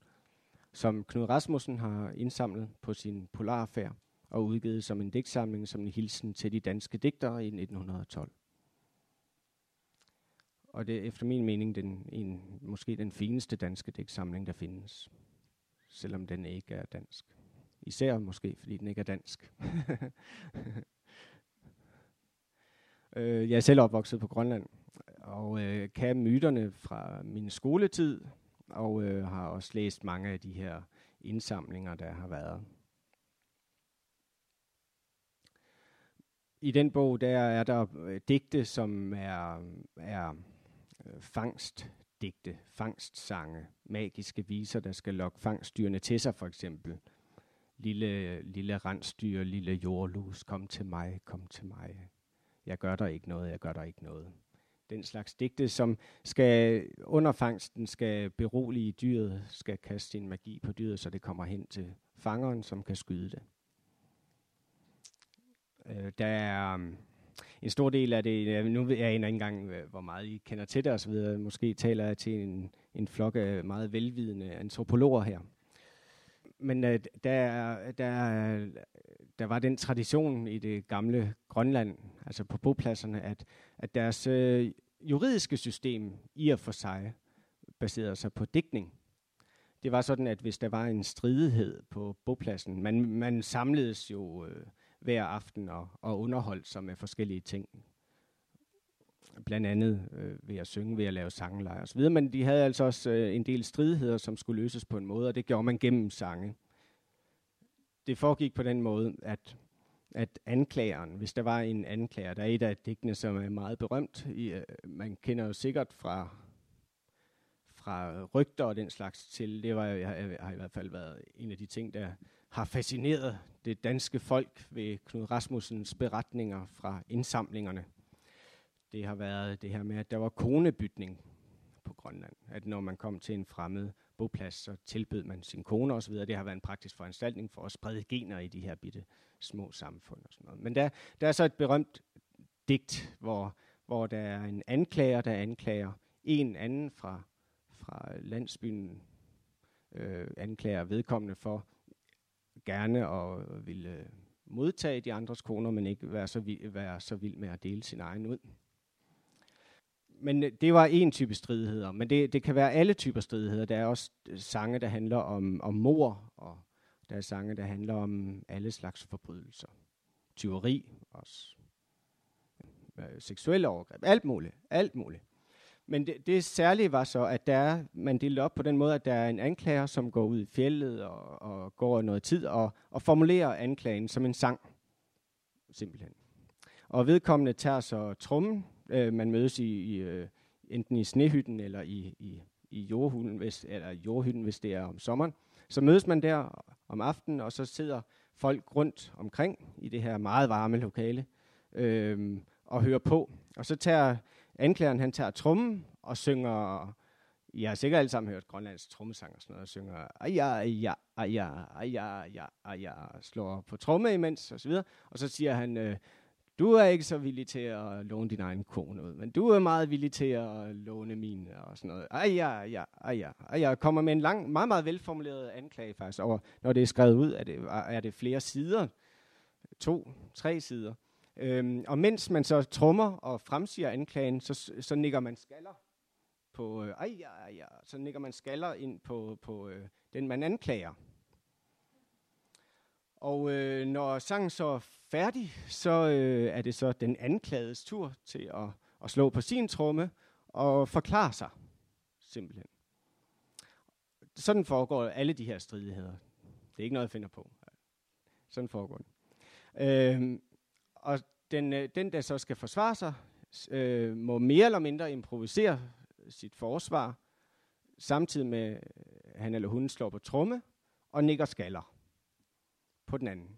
som Knud Rasmussen har indsamlet på sin polarfærd og udgivet som en digtsamling som en hilsen til de danske digtere i 1912. Og det er efter min mening den, en, måske den fineste danske digtsamling, der findes. Selvom den ikke er dansk. Især måske, fordi den ikke er dansk. [laughs] øh, jeg er selv opvokset på Grønland, og øh, kan myterne fra min skoletid, og øh, har også læst mange af de her indsamlinger, der har været. I den bog der er der øh, digte, som er, er øh, fangstdigte, fangstsange, magiske viser, der skal lokke fangstdyrene til sig for eksempel. Lille, lille rensdyr, lille jordlus, kom til mig, kom til mig. Jeg gør der ikke noget, jeg gør der ikke noget. Den slags digte, som skal under fangsten skal berolige dyret, skal kaste sin magi på dyret, så det kommer hen til fangeren, som kan skyde det. Øh, der er en stor del af det, nu ved jeg ikke engang, øh, hvor meget I kender til det osv., måske taler jeg til en, en flok af meget velvidende antropologer her. Men øh, der, der, der var den tradition i det gamle Grønland, altså på bopladserne, at, at deres øh, juridiske system i og for sig baserede sig på digtning. Det var sådan, at hvis der var en stridighed på bopladsen, man, man samledes jo Øh, hver aften og, og underholdt sig med forskellige ting. Blandt andet øh, ved at synge, ved at lave sangelejre osv. Men de havde altså også øh, en del stridigheder, som skulle løses på en måde, og det gjorde man gennem sange. Det foregik på den måde, at at anklageren, hvis der var en anklager, der er et af digtene, som er meget berømt, i, øh, man kender jo sikkert fra, fra rygter og den slags til, det var, har, har i hvert fald været en af de ting, der har fascineret det danske folk ved Knud Rasmussens beretninger fra indsamlingerne. det har været det her med, at der var konebytning på Grønland. At når man kom til en fremmed boplads, så tilbød man sin kone osv. Det har været en praktisk foranstaltning for at sprede gener i de her bitte små samfund og sådan noget. Men der, der er så et berømt digt, hvor, hvor der er en anklager, der anklager en anden fra, fra landsbyen, øh, anklager vedkommende for gerne og ville øh, modtage de andres koner, men ikke være så, vild, være så vild med at dele sin egen ud. Men øh, det var en type stridigheder, men det, det kan være alle typer stridigheder. Der er også øh, sange, der handler om, om mor, og der er sange, der handler om alle slags forbrydelser. Tyveri også. Øh, seksuelle overgreb. Alt muligt. Alt muligt. Men det, det særlige var så, at der er, man delte op på den måde, at der er en anklager, som går ud i fjellet og, og går noget tid og, og formulerer anklagen som en sang. Simpelthen. Og vedkommende tager så trummen. Øh, man mødes i, i øh, enten i snehytten eller i, i, i jordhytten, hvis, eller jordhytten, hvis det er om sommeren. Så mødes man der om aftenen, og så sidder folk rundt omkring i det her meget varme lokale øh, og hører på. Og så tager anklageren, han tager trummen og synger, jeg har sikkert alle sammen hørt grønlandsk trommesang og sådan noget, og synger, aja, aja, aja, aja, aja, aja, slår på tromme imens, og så videre. Og så siger han, øh, du er ikke så villig til at låne din egen kone ud, men du er meget villig til at låne min, og sådan noget. Ej, ja, ja, ej, ja. Ej, jeg kommer med en lang, meget, meget velformuleret anklage faktisk over, når det er skrevet ud, er det, er det flere sider, to, tre sider. Øhm, og mens man så trummer og fremsiger anklagen, så, så nikker man skaller på, øh, ej, ja, ja, så nikker man skaller ind på, på øh, den, man anklager. Og øh, når sangen så er færdig, så øh, er det så den anklagedes tur til at, at slå på sin tromme og forklare sig, simpelthen. Sådan foregår alle de her stridigheder. Det er ikke noget, jeg finder på. Sådan foregår det. Øh, og den, øh, den, der så skal forsvare sig, øh, må mere eller mindre improvisere sit forsvar, samtidig med, øh, han eller hun slår på tromme og nikker skaller på den anden.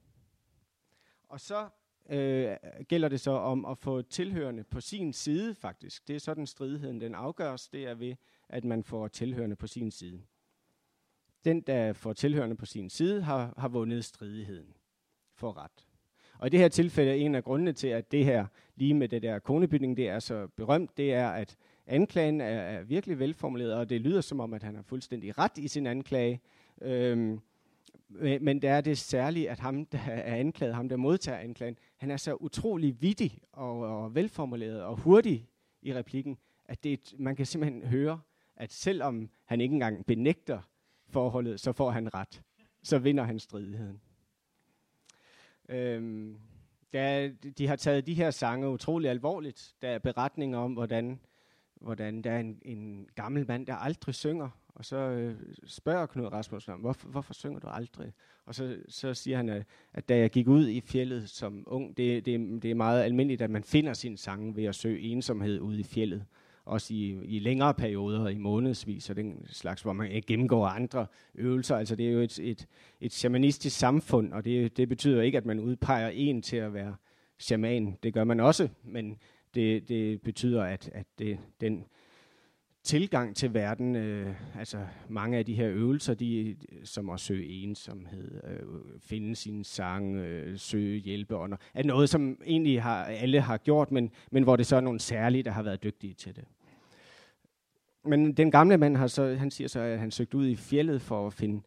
Og så øh, gælder det så om at få tilhørende på sin side faktisk. Det er sådan stridigheden, den afgøres. Det er ved, at man får tilhørende på sin side. Den, der får tilhørende på sin side, har, har vundet stridigheden for ret. Og i det her tilfælde er en af grundene til, at det her, lige med det der konebytning, det er så berømt, det er, at anklagen er, er virkelig velformuleret, og det lyder som om, at han har fuldstændig ret i sin anklage. Øhm, men det er det særlige, at ham, der er anklaget, ham der modtager anklagen, han er så utrolig vittig og, og velformuleret og hurtig i replikken, at det, man kan simpelthen høre, at selvom han ikke engang benægter forholdet, så får han ret. Så vinder han stridigheden. Øhm, der, de har taget de her sange utrolig alvorligt. Der er beretninger om, hvordan, hvordan der er en, en gammel mand, der aldrig synger. Og så øh, spørger Knud Rasmussen ham, hvorfor, hvorfor synger du aldrig? Og så, så siger han, at, at da jeg gik ud i fjellet som ung, det, det, det er meget almindeligt, at man finder sin sange ved at søge ensomhed ude i fjellet også i, i længere perioder, i månedsvis, og den slags, hvor man gennemgår andre øvelser. Altså det er jo et, et, et shamanistisk samfund, og det, det betyder ikke, at man udpeger en til at være shaman. Det gør man også, men det, det betyder, at, at det, den tilgang til verden, øh, altså mange af de her øvelser, de, som at søge ensomhed, øh, finde sin sang, øh, søge hjælpeånder, er noget, som egentlig har, alle har gjort, men, men hvor det så er nogle særlige, der har været dygtige til det men den gamle mand har så, han siger så, at han søgte ud i fjellet for at finde,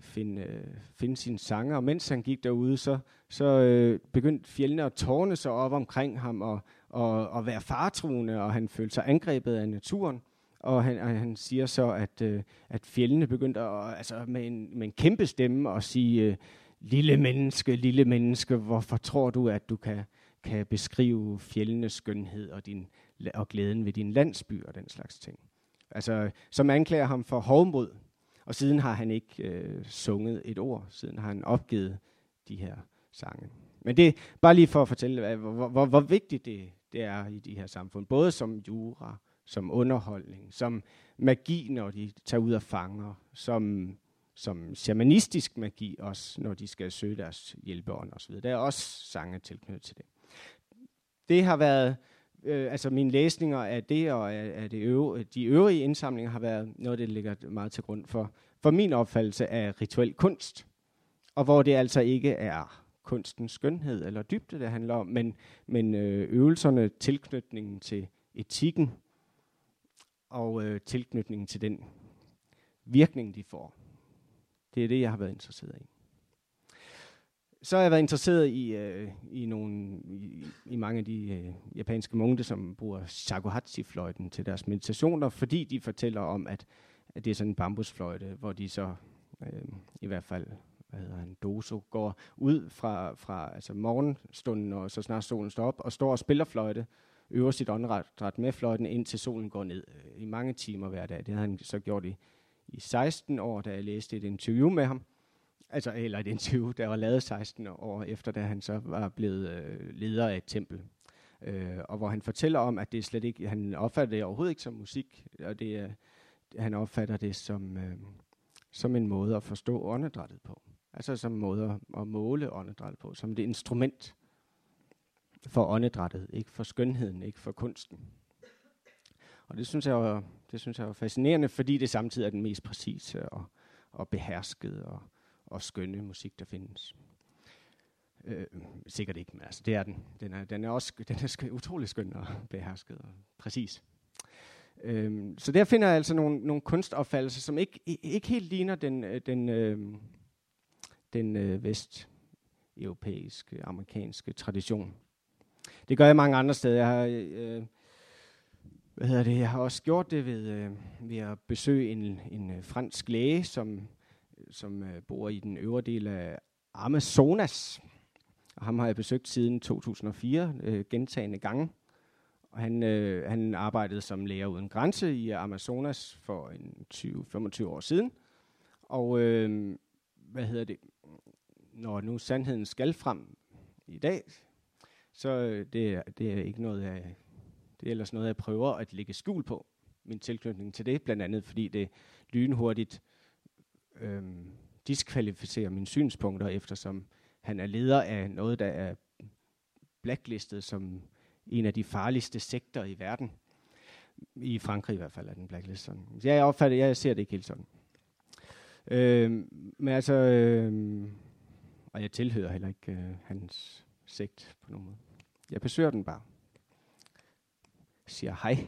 finde, øh, finde sine sanger, og mens han gik derude, så, så øh, begyndte fjellene at tårne sig op omkring ham og, og, og være fartruende, og han følte sig angrebet af naturen. Og han, og han siger så, at, øh, at fjellene begyndte at, altså med, en, med en kæmpe stemme at sige, øh, lille menneske, lille menneske, hvorfor tror du, at du kan, kan beskrive fjellenes skønhed og, din, og glæden ved din landsby og den slags ting? altså, som anklager ham for hovmod. Og siden har han ikke øh, sunget et ord. Siden har han opgivet de her sange. Men det er bare lige for at fortælle, hvor, hvor, hvor vigtigt det, det er i de her samfund. Både som jura, som underholdning, som magi, når de tager ud og fanger, som, som shamanistisk magi også, når de skal søge deres hjælpeånd osv. Der er også sange tilknyttet til det. Det har været øh, altså mine læsninger af det og af, af det øvrige, de øvrige indsamlinger har været noget, det ligger meget til grund for, for min opfattelse af rituel kunst. Og hvor det altså ikke er kunstens skønhed eller dybde, det handler om, men, men øh, øvelserne, tilknytningen til etikken og øh, tilknytningen til den virkning, de får. Det er det, jeg har været interesseret i. Så har jeg været interesseret i, øh, i, nogle, i, i mange af de øh, japanske munke, som bruger shakuhachi-fløjten til deres meditationer, fordi de fortæller om, at, at det er sådan en bambusfløjte, hvor de så øh, i hvert fald hvad hedder han, doso, går ud fra, fra altså morgenstunden, og så snart solen står op, og står og spiller fløjte, øver sit åndedræt med fløjten, indtil solen går ned øh, i mange timer hver dag. Det har han så gjort i, i 16 år, da jeg læste et interview med ham. Altså, eller et interview, der var lavet 16 år efter, da han så var blevet øh, leder af et tempel. Øh, og hvor han fortæller om, at det er slet ikke, han opfatter det overhovedet ikke som musik, og det er, han opfatter det som, øh, som en måde at forstå åndedrættet på. Altså som en måde at, at måle åndedrættet på, som det instrument for åndedrættet, ikke for skønheden, ikke for kunsten. Og det synes jeg var, det synes jeg var fascinerende, fordi det samtidig er den mest præcise og, og beherskede og, og skønne musik, der findes. Øh, sikkert ikke, men altså, det er den. Den er, den er også den er skøn, utrolig skøn og behersket og præcis. Øh, så der finder jeg altså nogle, nogle kunstopfattelser, som ikke, ikke helt ligner den, øh, den, øh, den øh, vesteuropæiske, amerikanske tradition. Det gør jeg mange andre steder. Jeg har, øh, hvad hedder det, jeg har også gjort det ved, øh, ved at besøge en, en øh, fransk læge, som, som øh, bor i den øvre del af Amazonas. Og ham har jeg besøgt siden 2004 øh, gentagende gange. Og han, øh, han arbejdede som læger uden grænse i Amazonas for en 20-25 år siden. Og øh, hvad hedder det? Når nu sandheden skal frem i dag, så øh, det, det er ikke noget, jeg, det er ellers noget, jeg prøver at lægge skjul på. Min tilknytning til det, blandt andet fordi det lynhurtigt øhm, diskvalificerer mine synspunkter, eftersom han er leder af noget, der er blacklistet som en af de farligste sekter i verden. I Frankrig i hvert fald er den blacklist sådan. Jeg opfatter, jeg ser det ikke helt sådan. Øhm, men altså, øhm, og jeg tilhører heller ikke øh, hans sigt på nogen måde. Jeg besøger den bare. Siger hej.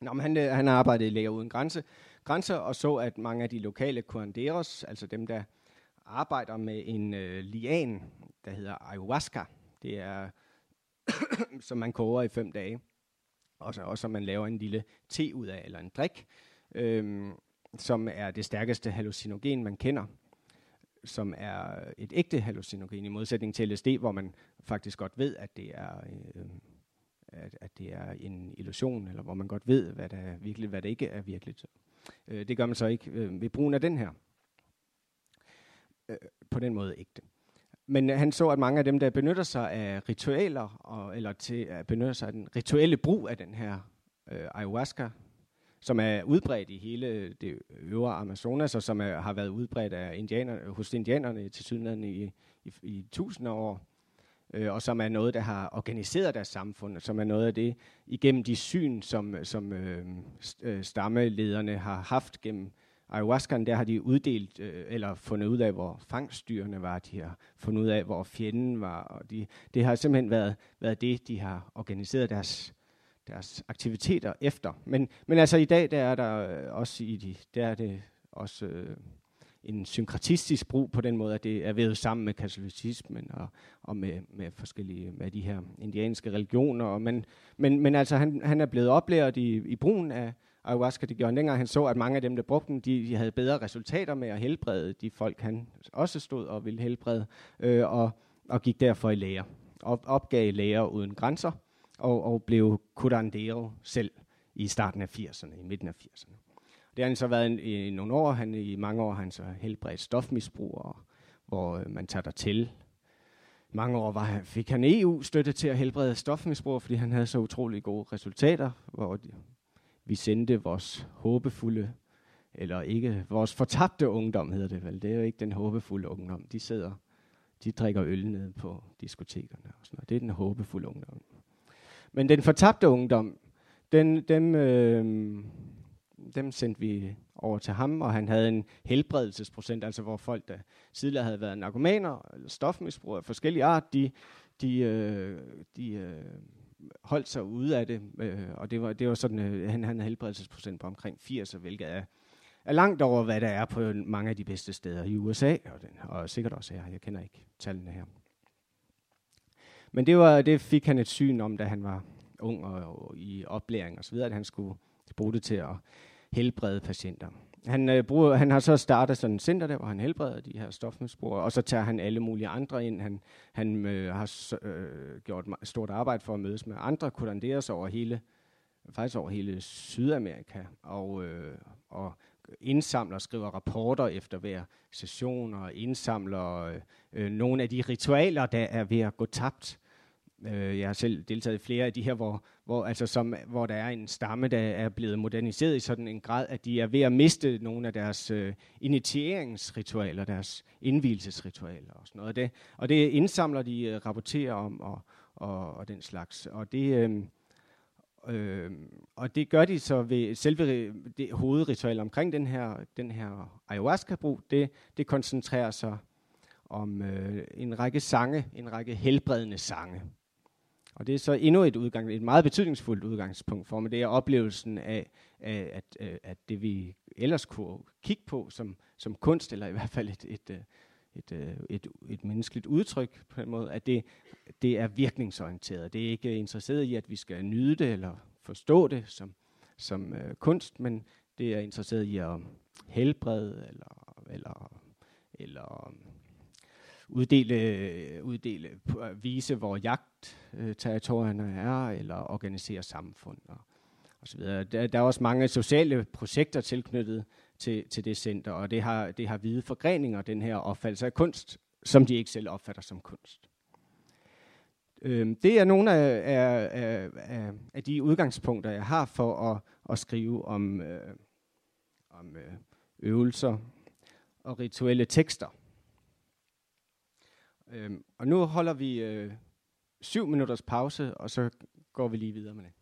Nå, men han, øh, han arbejdede i Læger Uden Grænse, grænser og så, at mange af de lokale curanderos, altså dem, der arbejder med en øh, lian, der hedder ayahuasca. Det er, [clears throat] som man koger i fem dage, og så også man laver en lille te ud af, eller en drik, øh, som er det stærkeste hallucinogen, man kender som er et ægte hallucinogen, i modsætning til LSD, hvor man faktisk godt ved, at det er øh, at, at det er en illusion, eller hvor man godt ved, hvad der er virkelig, hvad der ikke er virkeligt. Øh, det gør man så ikke øh, ved brugen af den her. Øh, på den måde ægte. Men øh, han så, at mange af dem, der benytter sig af ritualer, og, eller til at benytte sig af den rituelle brug af den her øh, ayahuasca, som er udbredt i hele det øvre Amazonas, og som er, har været udbredt af indianerne, hos indianerne til sydlandet i, i, i tusinder år, øh, og som er noget, der har organiseret deres samfund, som er noget af det igennem de syn, som, som øh, øh stammelederne har haft gennem ayahuascaen, der har de uddelt, øh, eller fundet ud af, hvor fangstdyrene var, de har fundet ud af, hvor fjenden var, og de, det har simpelthen været, været det, de har organiseret deres, deres aktiviteter efter. Men, men altså i dag, der er der øh, også i de, der er det også øh, en synkratistisk brug på den måde, at det er vævet sammen med katolicismen og, og med, med forskellige med de her indianske religioner. Og men, men, men altså han, han er blevet oplært i, i brugen af ayahuasca. Det gjorde han dengang han så, at mange af dem, der brugte den, de, de havde bedre resultater med at helbrede de folk, han også stod og ville helbrede, øh, og, og gik derfor i læger. Og opgav læger uden grænser, og, og blev curandero selv i starten af 80'erne, i midten af 80'erne. Det har han så været i, i nogle år. Han, I mange år har han så helbredt stofmisbrug, hvor øh, man tager der til mange år var han, fik han EU-støtte til at helbrede stofmisbrug, fordi han havde så utrolig gode resultater, hvor de, vi sendte vores håbefulde, eller ikke, vores fortabte ungdom hedder det vel. Det er jo ikke den håbefulde ungdom. De sidder, de drikker øl nede på diskotekerne. Og sådan noget. Det er den håbefulde ungdom. Men den fortabte ungdom, den, dem, øh, dem sendte vi over til ham, og han havde en helbredelsesprocent, altså hvor folk, der tidligere havde været narkomaner, eller stofmisbrugere af forskellige art, de, de, øh, de øh, holdt sig ude af det, øh, og det var, det var sådan, øh, han havde en helbredelsesprocent på omkring 80, hvilket er, er langt over, hvad der er på mange af de bedste steder i USA, og, den, og sikkert også her. Jeg kender ikke tallene her. Men det, var, det fik han et syn om, da han var ung og, og i oplæring osv., at han skulle bruge det til at helbrede patienter. Han, øh, bruger, han har så startet sådan en center der, hvor han helbreder de her stofmisbrugere, og så tager han alle mulige andre ind. Han, han øh, har øh, gjort stort arbejde for at mødes med andre kuranderes over hele, faktisk over hele Sydamerika, og, øh, og indsamler og skriver rapporter efter hver session, og indsamler øh, øh nogle af de ritualer, der er ved at gå tabt Øh, jeg har selv deltaget i flere af de her, hvor, hvor, altså som, hvor der er en stamme, der er blevet moderniseret i sådan en grad, at de er ved at miste nogle af deres øh, initieringsritualer, deres indvielsesritualer og sådan noget. af det, og det indsamler de, øh, rapporterer om og, og, og den slags. Og det, øh, øh, og det gør de så ved selve det hovedritual omkring den her, den her ayahuasca-brug. Det, det koncentrerer sig om øh, en række sange, en række helbredende sange. Og det er så endnu et, udgang, et meget betydningsfuldt udgangspunkt for mig. Det er oplevelsen af, af at, øh, at det vi ellers kunne kigge på som, som kunst, eller i hvert fald et, et, øh, et, et, et, et menneskeligt udtryk på en måde, at det, det er virkningsorienteret. Det er ikke interesseret i, at vi skal nyde det eller forstå det som, som øh, kunst, men det er interesseret i at helbrede eller, eller, eller uddele, uddele, øh, vise, hvor jagtterritorierne er, eller organisere samfund og, og så videre. Der, der er også mange sociale projekter tilknyttet til, til det center, og det har, det har hvide forgreninger, den her opfattelse af kunst, som de ikke selv opfatter som kunst. Øhm, det er nogle af, af, af, af, af de udgangspunkter, jeg har for at, at skrive om, øh, om øh, øvelser og rituelle tekster. Øhm, og nu holder vi øh, syv minutters pause, og så går vi lige videre med det.